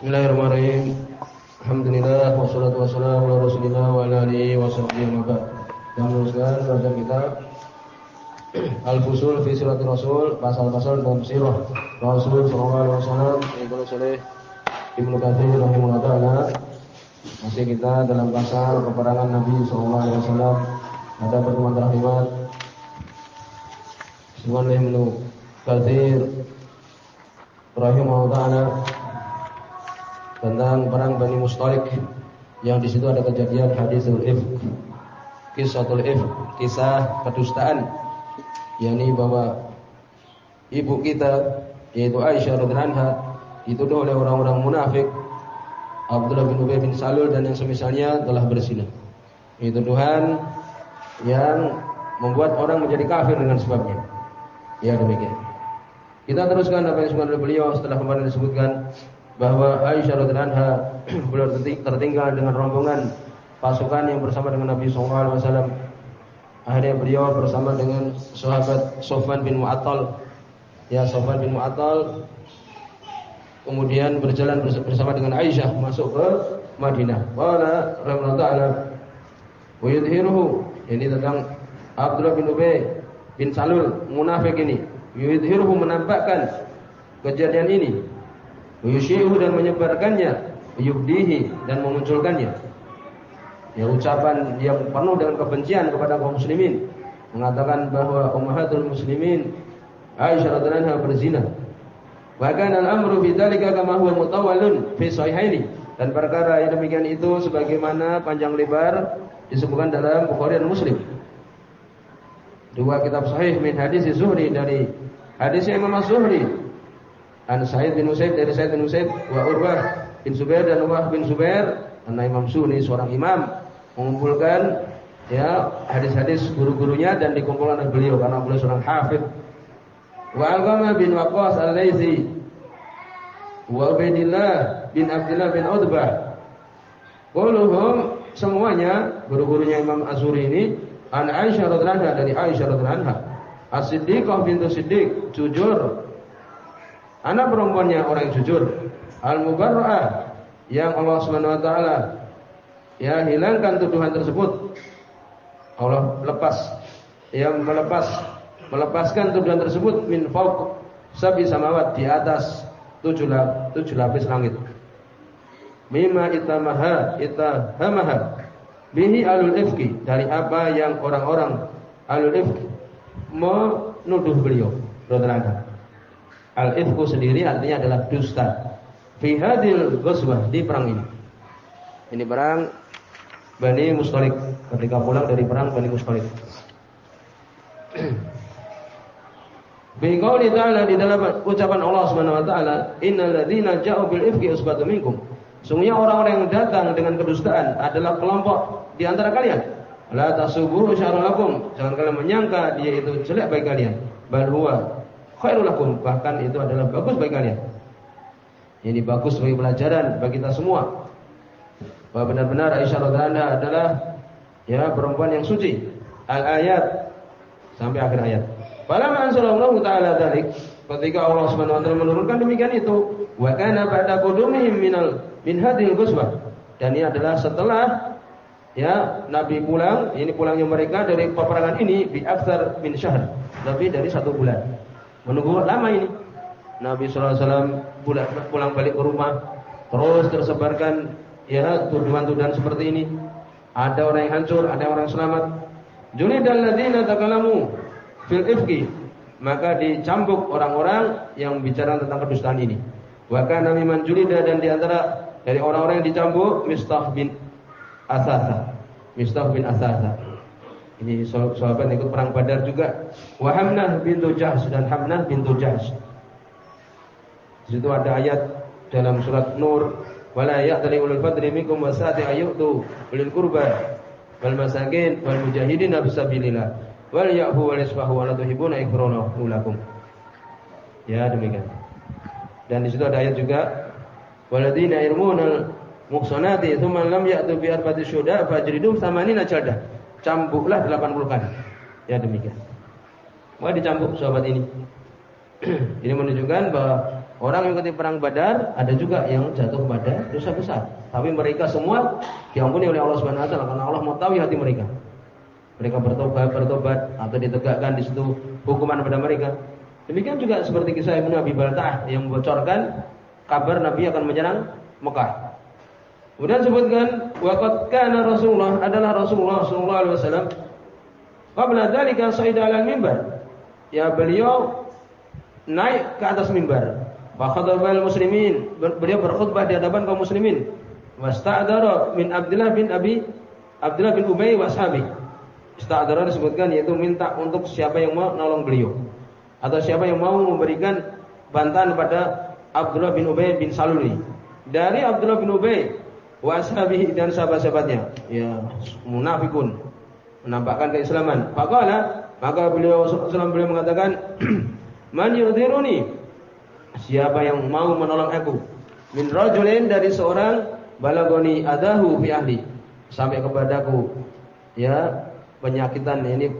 Bismillahirrahmanirrahim. Alhamdulillah wassalatu wassalamu ala Rasulillah wa ala alihi washabbihi wa ba'd. Yang meneruskan belajar kita Al-Fusul fi Siratul Rasul, pasal-pasal dalam sirah Rasul sallallahu alaihi wasallam yang oleh Ibnu Katsir rahimahullah taala. Masih kita dalam pasal peperangan Nabi sallallahu alaihi wasallam. Ada pertemuan terakhir Subhanallah Ibnu Katsir rahimahullah taala tentang perang Bani Mustalik yang di situ ada kejadian hadisul ifk kisahul ifk kisah kedustaan yakni bahwa ibu kita yaitu Aisyah radhiyallahu anha dituduh oleh orang-orang munafik Abdullah bin Ubay bin Salul dan yang semisalnya telah berzina. Itu Tuhan yang membuat orang menjadi kafir dengan sebabnya. Ya demikian. Kita teruskan apa yang disebutkan oleh beliau setelah kemarin disebutkan bahwa Aisyah radhiyallahu anha beliau tertinggal dengan rombongan pasukan yang bersama dengan Nabi sallallahu alaihi wasallam. Akhirnya beliau bersama dengan sahabat Sofwan bin Mu'attal. Ya, Sofwan bin Mu'attal kemudian berjalan bersama dengan Aisyah masuk ke Madinah. Wala rahimahullah taala wa yudhiruhu ini tentang Abdullah bin Ubay bin Salul munafik ini. Yudhiruhu menampakkan kejadian ini Yusyihu dan menyebarkannya, yubdihi dan memunculkannya. Ya ucapan yang penuh dengan kebencian kepada kaum muslimin mengatakan bahwa ummahatul muslimin Aisyah radhiyallahu anha berzina. Wa kana al-amru bidzalika kama huwa mutawallun fi sahihaini dan perkara yang demikian itu sebagaimana panjang lebar disebutkan dalam Bukhari dan Muslim. Dua kitab sahih min hadis Zuhri dari hadis Imam Zuhri An Sa'id bin Usaid dari Sa'id bin Usaid wa Urwah bin Zubair dan Urwah bin Zubair karena Imam Sunni seorang imam mengumpulkan ya hadis-hadis guru-gurunya dan dikumpulkan oleh beliau karena beliau seorang hafid. Wa Alqamah bin Waqqas Al-Laitsi wa Ubaidillah bin Abdullah bin Utbah. Kulluhum semuanya guru-gurunya Imam Azuri ini an Aisyah radhiyallahu dari Aisyah radhiyallahu anha. As-Siddiqah bintu Siddiq jujur Anak perempuannya orang yang jujur. Al-mubarra'ah yang Allah Subhanahu wa taala ya hilangkan tuduhan tersebut. Allah lepas yang melepas melepaskan tuduhan tersebut min fauq sabi samawat di atas tujuh, tujuh lapis langit. Mimma itamaha itahamaha bihi alul ifki dari apa yang orang-orang alul ifki menuduh beliau radhiyallahu Al-ifku sendiri artinya adalah dusta. Fi hadil ghazwah di perang ini. Ini perang Bani Mustalik ketika pulang dari perang Bani Mustalik. Biqauli ta'ala di dalam ucapan Allah Subhanahu wa taala, "Innal ladzina ja'u bil ifki usbatun minkum." Sungguhnya orang-orang yang datang dengan kedustaan adalah kelompok di antara kalian. La tasubuhu syaralakum. Jangan kalian menyangka dia itu jelek bagi kalian. Bal huwa khairul bahkan itu adalah bagus bagi kalian. Ini bagus bagi pelajaran bagi kita semua. Bahwa benar-benar Aisyah radhiyallahu adalah ya perempuan yang suci. Al-ayat sampai akhir ayat. Falamma anzalallahu ta'ala dzalik ketika Allah Subhanahu wa taala menurunkan demikian itu wa kana ba'da qudumihim minal min hadhil dan ini adalah setelah ya Nabi pulang ini pulangnya mereka dari peperangan ini bi aktsar min syahr lebih dari satu bulan Menunggu lama ini. Nabi SAW pulang, pulang balik ke rumah. Terus tersebarkan ya tuduhan-tuduhan seperti ini. Ada orang yang hancur, ada orang selamat. dan ladina takalamu fil ifki. Maka dicambuk orang-orang yang bicara tentang kedustaan ini. Bahkan Nabi Manjulida dan di antara dari orang-orang yang dicambuk Mistah bin Asasa. Mistah bin Asasa. Ini sahabat ikut perang Badar juga. Wa Hamnah bintu Jahsh dan Hamnah bintu Jahsh. Di situ ada ayat dalam surat Nur, "Wala ya'tali ulul fadli minkum wasati ayyutu ulil qurba wal masakin wal mujahidin fi wal ya'fu wal yasfahu wa la tuhibbuna ikranahu lakum." Ya, demikian. Dan di situ ada ayat juga, "Waladina irmunal muhsanati tsumma lam ya'tu bi arba'ati syuhada fajridum samanina jaldah." Cambuklah 80 kali. Ya demikian. Maka dicambuk sahabat ini. ini menunjukkan bahwa Orang yang mengikuti perang Badar ada juga yang jatuh pada dosa besar. Tapi mereka semua diampuni oleh Allah Subhanahu wa taala karena Allah mau tahu hati mereka. Mereka bertobat, bertobat atau ditegakkan di situ hukuman pada mereka. Demikian juga seperti kisah Ibnu Abi Balta'ah yang membocorkan kabar Nabi akan menyerang Mekah. Kemudian sebutkan waqad kana Rasulullah adalah Rasulullah sallallahu alaihi wasallam qabla dzalika sa'ida 'alal mimbar. Ya beliau naik ke atas mimbar Fakhatabal muslimin. Beliau berkhutbah di hadapan kaum muslimin. Wasta'dara min Abdullah bin Abi Abdullah bin Ubay wa ashabi. Ista'dara disebutkan yaitu minta untuk siapa yang mau nolong beliau atau siapa yang mau memberikan bantahan kepada Abdullah bin Ubay bin Saluli. Dari Abdullah bin Ubay wa ashabi dan sahabat-sahabatnya. Ya, munafikun. Menampakkan keislaman. Faqala maka beliau sallallahu beliau mengatakan Man yudhiruni Siapa yang mau menolong aku? Min rajulin dari seorang balagoni adahu fi ahli. Sampai kepadaku. Ya penyakitan ini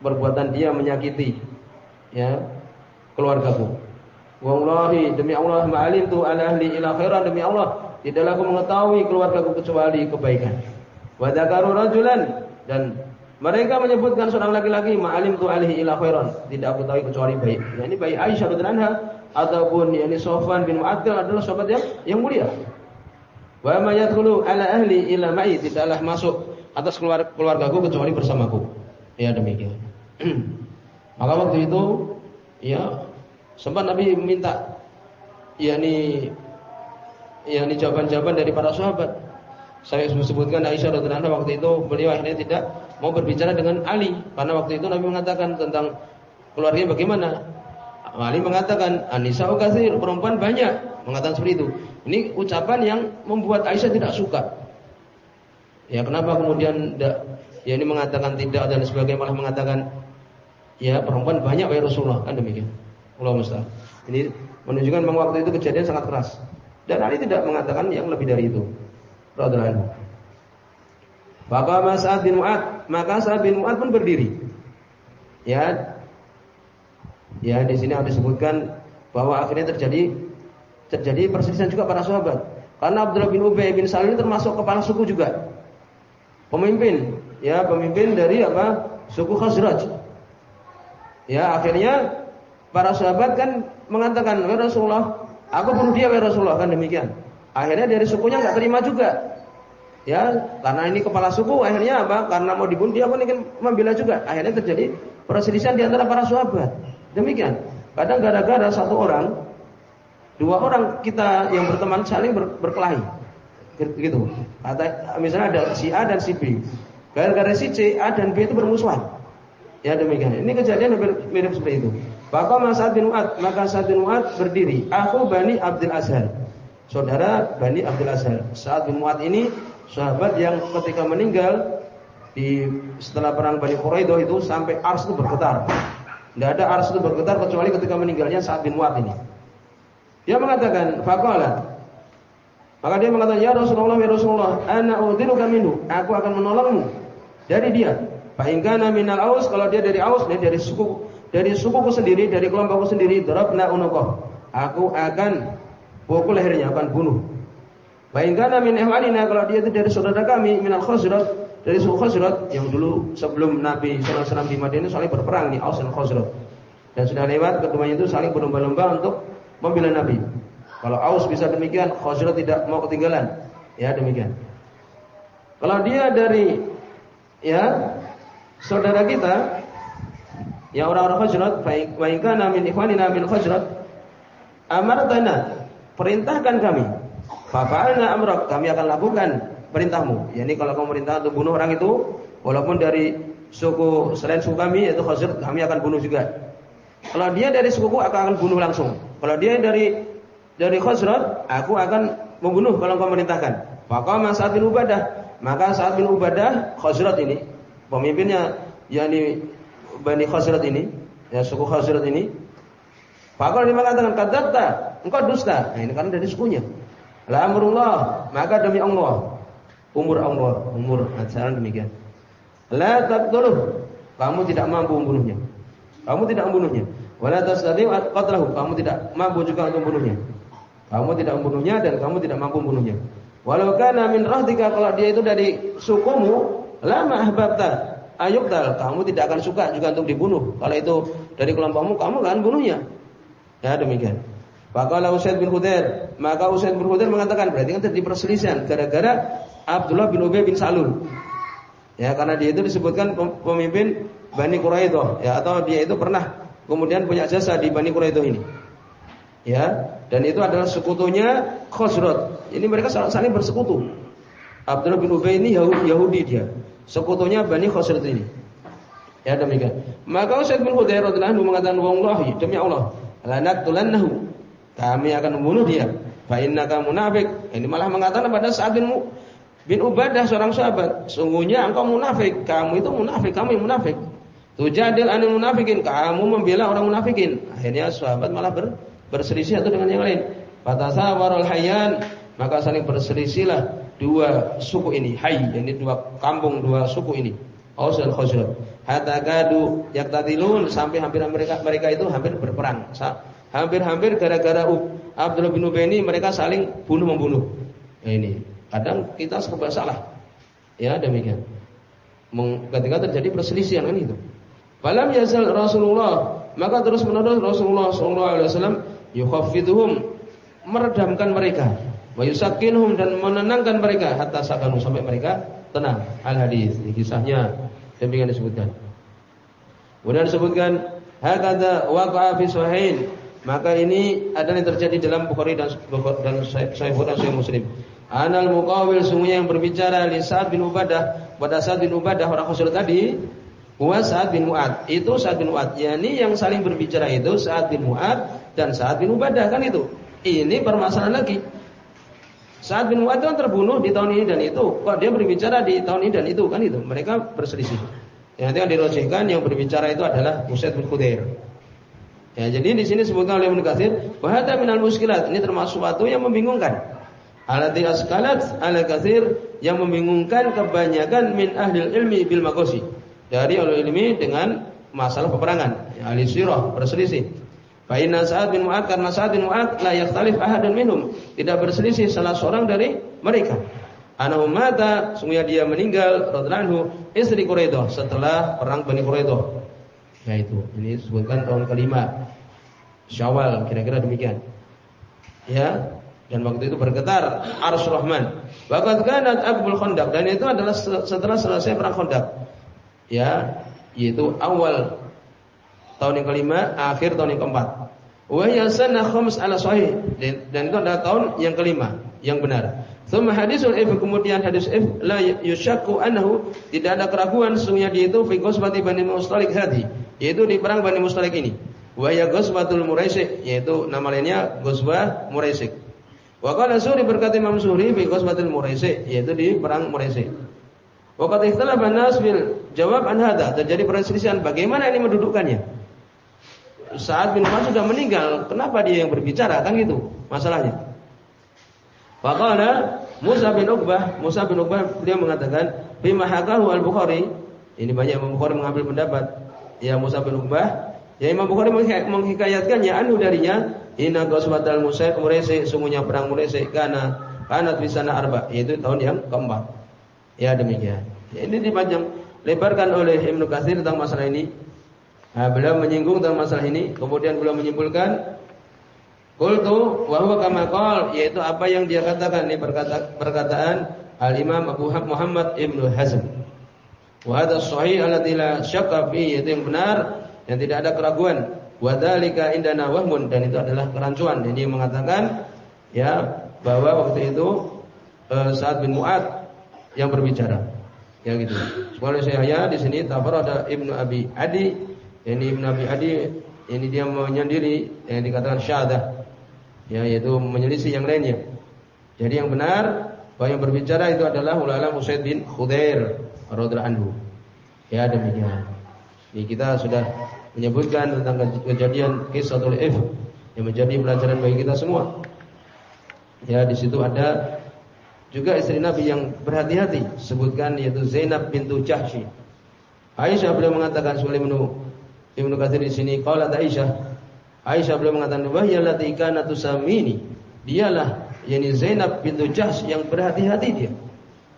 perbuatan dia menyakiti ya keluargaku. Wallahi demi Allah ma'alim tu ala ahli ila khairan demi Allah tidaklah aku mengetahui keluargaku kecuali kebaikan wa dzakaru rajulan dan mereka menyebutkan seorang laki-laki ma'alim tu alaihi ila khairan tidak aku tahu kecuali baik ya, ini baik Aisyah radhiyallahu anha ataupun yakni Sofwan bin Mu'attil adalah sahabat yang yang mulia. Wa ma yadkhulu ala ahli illa ma'i tidaklah masuk atas keluarga keluargaku kecuali bersamaku. Ya demikian. Maka waktu itu ya sempat Nabi minta yakni yakni jawaban-jawaban dari para sahabat. Saya sebutkan Aisyah radhiyallahu anha waktu itu beliau akhirnya tidak mau berbicara dengan Ali karena waktu itu Nabi mengatakan tentang keluarganya bagaimana Ali mengatakan Anisa kasir perempuan banyak mengatakan seperti itu. Ini ucapan yang membuat Aisyah tidak suka. Ya kenapa kemudian tidak ya ini mengatakan tidak dan sebagainya malah mengatakan ya perempuan banyak wahai Rasulullah kan demikian. Allah musta'an. Ini menunjukkan bahwa waktu itu kejadian sangat keras. Dan Ali tidak mengatakan yang lebih dari itu. Radhiyallahu anhu. Maka Sa'ad bin Mu'ad, maka Sa'ad bin Mu'ad pun berdiri. Ya, Ya, di sini ada disebutkan bahwa akhirnya terjadi terjadi perselisihan juga para sahabat. Karena Abdullah bin Ubay bin Salul termasuk kepala suku juga. Pemimpin, ya, pemimpin dari apa? Suku Khazraj. Ya, akhirnya para sahabat kan mengatakan, "Ya Rasulullah, aku bunuh dia ya Rasulullah." Kan demikian. Akhirnya dari sukunya nggak terima juga. Ya, karena ini kepala suku, akhirnya apa? Karena mau dibunuh dia pun ingin membela juga. Akhirnya terjadi perselisihan di antara para sahabat. Demikian. Kadang gara-gara satu orang, dua orang kita yang berteman saling ber, berkelahi. Gitu. Misalnya ada si A dan si B. Gara-gara si C, A dan B itu bermusuhan. Ya demikian. Ini kejadian mirip, mirip seperti itu. Maka Sa'ad bin Mu'ad, maka Sa'ad bin berdiri. Aku Bani Abdul Azhar. Saudara Bani Abdul Azhar. Sa'ad bin ini sahabat yang ketika meninggal di setelah perang Bani Quraidah itu sampai ars itu bergetar. Tidak ada ars itu bergetar kecuali ketika meninggalnya saat bin Mu'ad ini. Dia mengatakan, faqala. Maka dia mengatakan, "Ya Rasulullah, ya Rasulullah, ana udhiruka minhu." Aku akan menolongmu dari dia. Fa in kana minal Aus, kalau dia dari Aus, dia dari suku dari sukuku sendiri, dari kelompokku sendiri, darabna unuqah. Aku akan pukul lehernya, akan bunuh. Kana min ihwalina, kalau dia itu dari saudara kami, minal Khazraj, dari suku Khazraj yang dulu sebelum Nabi SAW di Madinah saling berperang di Aus dan Khazraj. Dan sudah lewat keduanya itu saling berlomba-lomba untuk membela Nabi. Kalau Aus bisa demikian, Khazraj tidak mau ketinggalan. Ya, demikian. Kalau dia dari ya saudara kita ya orang-orang Khazraj, wa in kana min ikhwanina min Khazraj, amartana, perintahkan kami. Fa'alna amrak, kami akan lakukan perintahmu. Ya ini kalau kamu perintah untuk bunuh orang itu, walaupun dari suku selain suku kami yaitu Khazraj, kami akan bunuh juga. Kalau dia dari suku aku akan bunuh langsung. Kalau dia dari dari Khazraj, aku akan membunuh kalau kau merintahkan. Maka saat bin Ubadah, maka saat bin Ubadah ini, pemimpinnya yakni Bani Khazraj ini, ya suku Khazraj ini, maka dia mengatakan kadzabta, engkau dusta. Nah, ini karena dari sukunya. La amrullah, maka demi Allah, umur Allah, umur ajaran demikian. La taqtuluh. Kamu tidak mampu membunuhnya. Kamu tidak membunuhnya. Wala tastati qatlahu. Kamu tidak mampu juga untuk membunuhnya. Kamu tidak membunuhnya dan kamu tidak mampu membunuhnya. Walau kana min rahdika kalau dia itu dari sukumu, lama ahbabta ayuktal. Kamu tidak akan suka juga untuk dibunuh. Kalau itu dari kelompokmu, kamu akan bunuhnya. Ya demikian. Faqala Usaid bin Hudair, maka Usaid bin Hudair mengatakan berarti kan terjadi perselisihan gara-gara Abdullah bin Ubay bin Salul. Ya, karena dia itu disebutkan pemimpin Bani Quraidah, ya atau dia itu pernah kemudian punya jasa di Bani Quraidah ini. Ya, dan itu adalah sekutunya Khosrot. Ini mereka saling bersekutu. Abdullah bin Ubay ini Yahudi dia. Sekutunya Bani Khosrot ini. Ya demikian. Maka Usaid bin Hudair radhiyallahu mengatakan wallahi demi Allah, lanaqtulannahu kami akan membunuh dia. Fa innaka munafik. Ini malah mengatakan pada saat bin bin Ubadah seorang sahabat, sungguhnya engkau munafik, kamu itu munafik, kamu yang munafik. Tujadil anil munafikin, kamu membela orang munafikin. Akhirnya sahabat malah ber, berselisih atau dengan yang lain. Fatasawarul hayyan, maka saling berselisihlah dua suku ini, hayy, ini dua kampung, dua suku ini. Aus dan Khazraj. Hatta gadu yaktadilun sampai hampir mereka mereka itu hampir berperang. Hampir-hampir gara-gara Abdullah bin Ubay ini mereka saling bunuh membunuh. Ini kadang kita serba salah. Ya demikian. Ketika terjadi perselisihan kan itu. Falam yazal Rasulullah maka terus menerus Rasulullah sallallahu alaihi wasallam yukhaffiduhum meredamkan mereka wa yusakkinuhum dan menenangkan mereka hatta sakanu sampai mereka tenang. Al hadis kisahnya demikian disebutkan. Kemudian disebutkan hakadha waqa'a fi sahihain maka ini adalah yang terjadi dalam Bukhari dan dan Sahih dan Sahih Muslim. Anal muqawil sungguhnya yang berbicara li Sa'ad bin Ubadah pada Sa'ad bin Ubadah orang Khosrul tadi Wa Sa'ad bin Mu'ad Itu Sa'ad bin Mu'ad yakni yang saling berbicara itu Sa'ad bin Mu'ad dan Sa'ad bin Ubadah kan itu Ini permasalahan lagi Sa'ad bin Mu'ad kan terbunuh di tahun ini dan itu Kok dia berbicara di tahun ini dan itu kan itu Mereka berselisih Yang nanti yang yang berbicara itu adalah Usaid bin Khudair Ya, jadi di sini sebutkan oleh Ibnu Katsir, wa minal muskilat. Ini termasuk sesuatu yang membingungkan. Alati askalat ala katsir yang membingungkan kebanyakan min ahli ilmi bil makosi. Dari ahli ilmi dengan masalah peperangan. Ya, ahli sirah berselisih. Fa inna Sa'ad bin Mu'ad karena Sa'ad bin Mu'ad la yakhtalif ahadun minhum. Tidak berselisih salah seorang dari mereka. Anahu mata, sungguhnya dia meninggal radhiyallahu istri Quraidah setelah perang Bani Quraidah. Yaitu ini disebutkan tahun kelima Syawal kira-kira demikian. Ya, dan waktu itu bergetar Arus Rahman. Waqad kanat Aqbul Khandaq dan itu adalah setelah selesai perang Khandaq. Ya, yaitu awal tahun yang kelima, akhir tahun yang keempat. Wa yasana khams ala sahih dan itu adalah tahun yang kelima yang benar. Thumma hadisul if kemudian hadis if la yusyakku annahu tidak ada keraguan sesungguhnya dia itu fi ghazwati Bani Mustalik hadi yaitu di perang Bani Mustalik ini. Wa ya ghazwatul Muraisik yaitu nama lainnya ghazwah Muraisik. Wa qala Suri berkata Imam Suri fi ghazwatil Muraisik yaitu di perang Muraisik. Wa qad ikhtalafa nas bil jawab an hada terjadi perselisihan bagaimana ini mendudukkannya. Saat bin Umar sudah meninggal, kenapa dia yang berbicara kan gitu masalahnya. Faqala Musa bin Uqbah, Musa bin Uqbah dia mengatakan, "Bima hakahu al-Bukhari." Ini banyak Imam Bukhari mengambil pendapat. Ya Musa bin Uqbah Ya Imam Bukhari menghikayatkannya anu darinya inna ghazwatal Musa Muraysi sungguhnya perang Muraysi karena kanat bisana arba yaitu tahun yang keempat. Ya demikian. Ya, ini dipanjang lebarkan oleh Ibnu Katsir tentang masalah ini. Nah, beliau menyinggung tentang masalah ini, kemudian beliau menyimpulkan Qultu wa huwa kama yaitu apa yang dia katakan ini perkata, perkataan Al-Imam Abu Muhammad Ibnu Hazm. Wa hadha sahih alladzi la syakka yaitu yang benar yang tidak ada keraguan. Wadalika indana wahmun dan itu adalah kerancuan. Ini mengatakan ya bahwa waktu itu eh, saat bin Mu'ad yang berbicara. Ya gitu. Soalnya saya di sini tabar ada Ibnu Abi Adi. Ini Ibnu Abi Adi ini dia menyendiri yang dikatakan syahadah. Ya yaitu menyelisih yang lainnya. Jadi yang benar bahwa yang berbicara itu adalah ulama Usaid bin Khudair radhiyallahu anhu. Ya demikian. Ini kita sudah menyebutkan tentang kejadian kisatul if yang menjadi pelajaran bagi kita semua. Ya, di situ ada juga istri Nabi yang berhati-hati sebutkan yaitu Zainab bintu Jahsy. Aisyah beliau mengatakan sebagaimana Ibnu Katsir di sini qalat Aisyah. Aisyah beliau mengatakan wahya lati kana tusamini. Dialah yakni Zainab bintu Jahsh yang berhati-hati dia.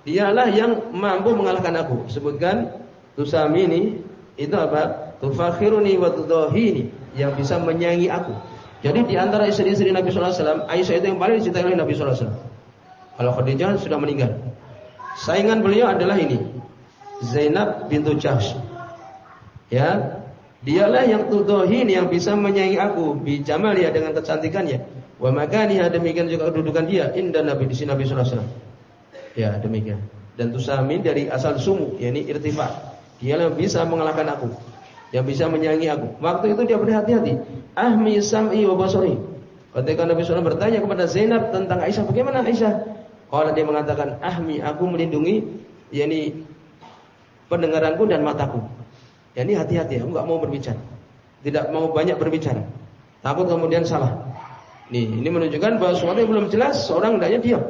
Dialah yang mampu mengalahkan aku. Sebutkan tusamini itu apa? Tufakhiruni wa tudahini yang bisa menyayangi aku. Jadi di antara istri-istri Nabi sallallahu alaihi wasallam, Aisyah itu yang paling dicintai oleh Nabi sallallahu alaihi wasallam. Kalau Khadijah sudah meninggal. Saingan beliau adalah ini. Zainab bintu Jahsh. Ya, dialah yang tudohin yang bisa menyayangi aku bi ya dengan kecantikannya. Wa makaniha demikian juga kedudukan dia indah Nabi di sini Nabi sallallahu alaihi wasallam. Ya, demikian. Dan tusamin dari asal sumu, yakni irtifa. Dialah yang bisa mengalahkan aku yang bisa menyayangi aku. Waktu itu dia berhati-hati. Ahmi sam'i wa basari. Ketika Nabi SAW bertanya kepada Zainab tentang Aisyah, bagaimana Aisyah? Kalau dia mengatakan, ahmi aku melindungi, yakni pendengaranku dan mataku. Ya ini hati-hati, aku nggak mau berbicara. Tidak mau banyak berbicara. Takut kemudian salah. Nih, ini menunjukkan bahwa sesuatu yang belum jelas, seorang hendaknya diam.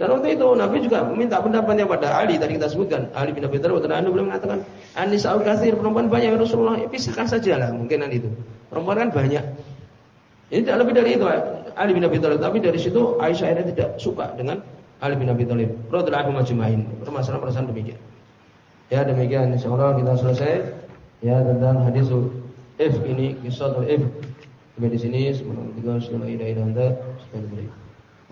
Dan waktu itu Nabi juga minta pendapatnya pada Ali tadi kita sebutkan Ali bin Abi Thalib Anu belum mengatakan Anisa kasir perempuan banyak ya Rasulullah ya, pisahkan saja lah mungkin nanti itu perempuan kan banyak ini tidak lebih dari itu Ali bin Abi Thalib tapi dari situ Aisyah tidak suka dengan Ali bin Abi Thalib radhiyallahu majma'in permasalahan-permasalahan demikian ya demikian. Insyaallah kita selesai. Ya tentang hadis if ini kisah if. Sampai di sini. Sebelum kita selesai ila ila anda